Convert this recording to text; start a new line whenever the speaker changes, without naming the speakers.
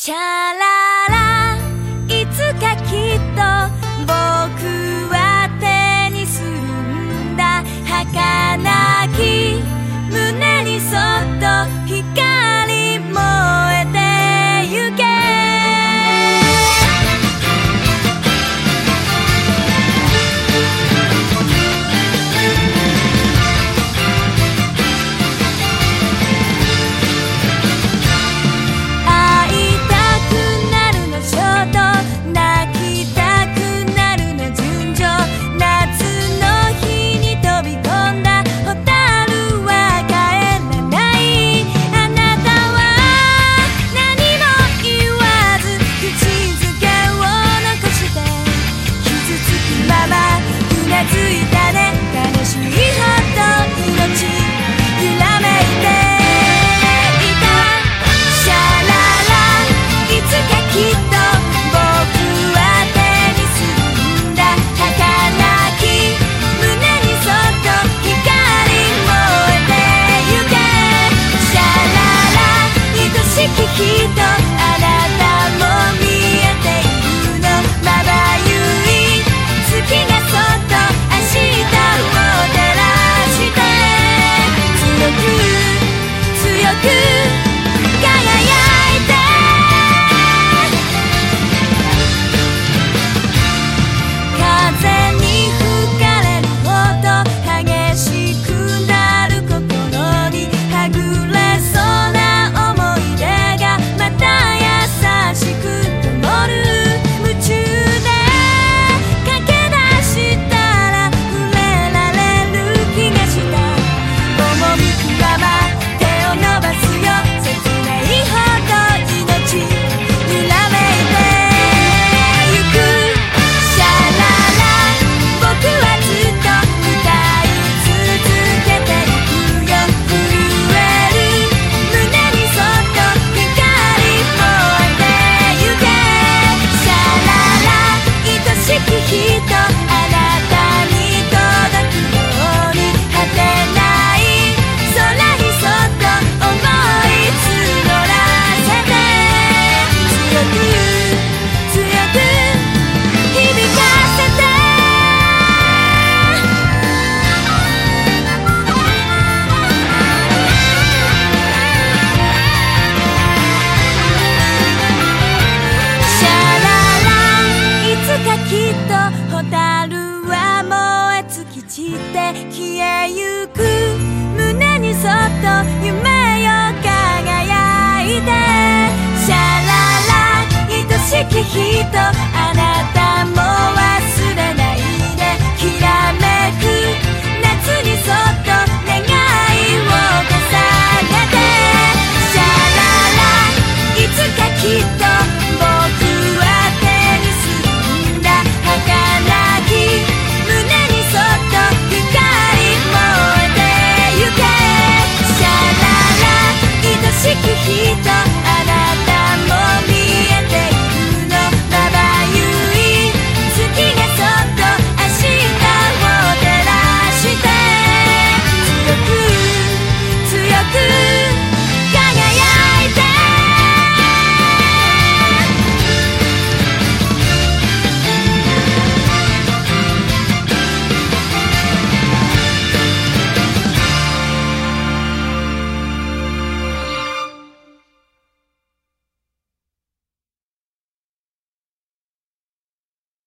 Cha-la! きっと蛍は燃え尽き散って消えゆく。胸にそっと夢よ輝いて。シャララ愛しき人。kita